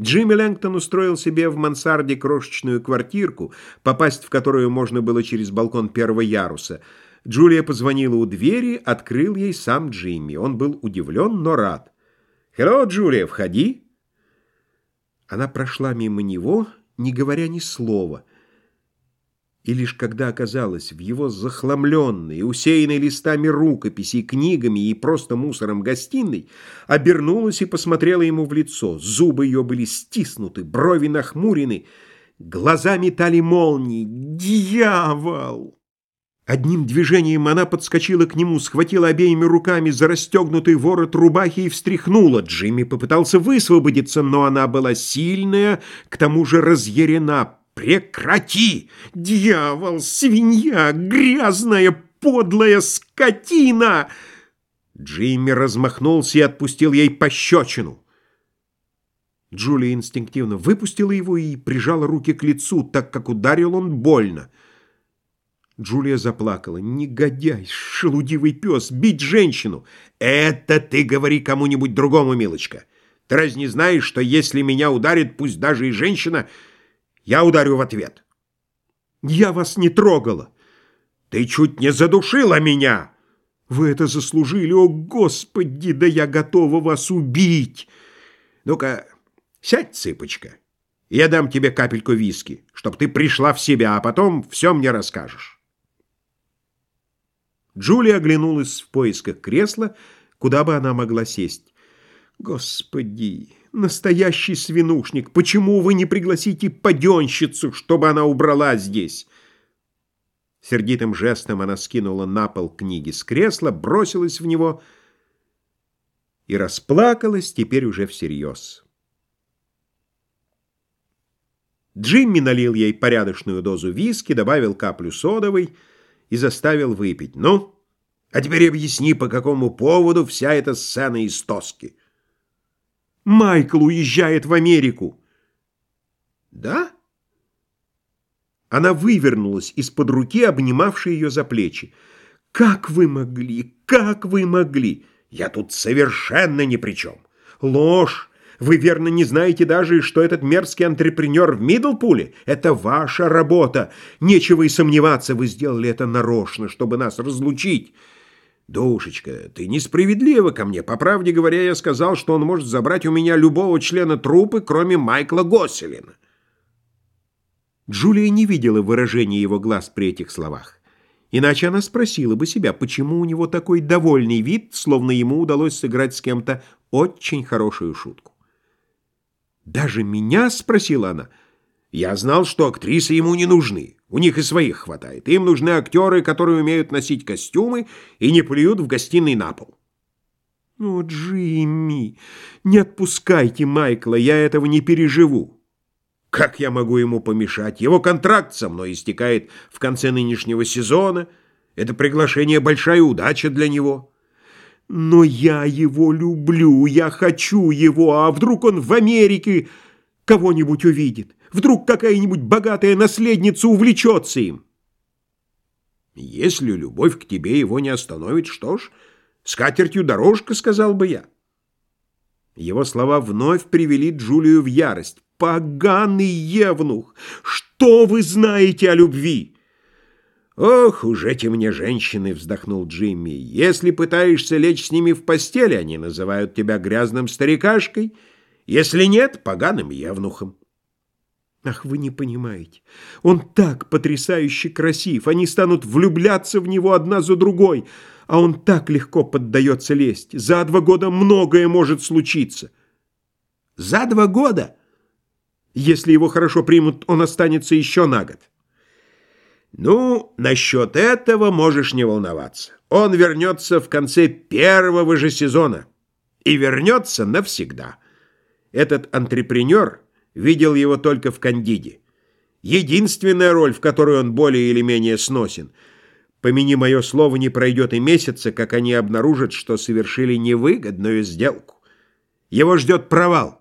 Джимми Лэнгтон устроил себе в мансарде крошечную квартирку, попасть в которую можно было через балкон первого яруса. Джулия позвонила у двери, открыл ей сам Джимми. Он был удивлен, но рад. «Хелло, Джулия, входи!» Она прошла мимо него, не говоря ни слова — и лишь когда оказалась в его захламленной, усеянной листами рукописей, книгами и просто мусором гостиной, обернулась и посмотрела ему в лицо. Зубы ее были стиснуты, брови нахмурены, глаза метали молнии. «Дьявол!» Одним движением она подскочила к нему, схватила обеими руками за расстегнутый ворот рубахи и встряхнула. Джимми попытался высвободиться, но она была сильная, к тому же разъярена, Прекрати! Дьявол, свинья, грязная, подлая скотина! Джимми размахнулся и отпустил ей пощечину. Джулия инстинктивно выпустила его и прижала руки к лицу, так как ударил он больно. Джулия заплакала. «Негодяй, шелудивый пес, бить женщину!» «Это ты говори кому-нибудь другому, милочка! Ты разве не знаешь, что если меня ударит, пусть даже и женщина, я ударю в ответ. Я вас не трогала. Ты чуть не задушила меня. Вы это заслужили, о Господи, да я готова вас убить. Ну-ка, сядь, цыпочка. Я дам тебе капельку виски, чтоб ты пришла в себя, а потом все мне расскажешь. Джулия оглянулась в поисках кресла, куда бы она могла сесть. Господи, настоящий свинушник, почему вы не пригласите паденщицу, чтобы она убрала здесь? Сердитым жестом она скинула на пол книги с кресла, бросилась в него и расплакалась теперь уже всерьез. Джимми налил ей порядочную дозу виски, добавил каплю содовой и заставил выпить. «Ну, а теперь объясни, по какому поводу вся эта сцена из тоски». Майкл уезжает в Америку. Да? Она вывернулась из-под руки, обнимавшей ее за плечи. Как вы могли? Как вы могли? Я тут совершенно ни при чем. Ложь. Вы верно не знаете даже, что этот мерзкий антрепренер в Мидлпуле — это ваша работа. Нечего и сомневаться, вы сделали это нарочно, чтобы нас разлучить. «Душечка, ты несправедлива ко мне. По правде говоря, я сказал, что он может забрать у меня любого члена трупы, кроме Майкла Госселина». Джулия не видела выражения его глаз при этих словах. Иначе она спросила бы себя, почему у него такой довольный вид, словно ему удалось сыграть с кем-то очень хорошую шутку. «Даже меня?» — спросила она. «Я знал, что актрисы ему не нужны». У них и своих хватает. Им нужны актеры, которые умеют носить костюмы и не плюют в гостиной на пол. О, Джимми, не отпускайте Майкла, я этого не переживу. Как я могу ему помешать? Его контракт со мной истекает в конце нынешнего сезона. Это приглашение большая удача для него. Но я его люблю, я хочу его, а вдруг он в Америке кого-нибудь увидит? Вдруг какая-нибудь богатая наследница увлечется им? Если любовь к тебе его не остановит, что ж, с катертью дорожка, сказал бы я. Его слова вновь привели Джулию в ярость. «Поганый евнух! Что вы знаете о любви?» «Ох уж эти мне женщины!» — вздохнул Джимми. «Если пытаешься лечь с ними в постели, они называют тебя грязным старикашкой, если нет — поганым евнухом». Ах, вы не понимаете. Он так потрясающе красив. Они станут влюбляться в него одна за другой. А он так легко поддается лесть. За два года многое может случиться. За два года? Если его хорошо примут, он останется еще на год. Ну, насчет этого можешь не волноваться. Он вернется в конце первого же сезона. И вернется навсегда. Этот антрепренер видел его только в «Кандиде». Единственная роль, в которой он более или менее сносен. Помяни мое слово, не пройдет и месяца, как они обнаружат, что совершили невыгодную сделку. Его ждет провал.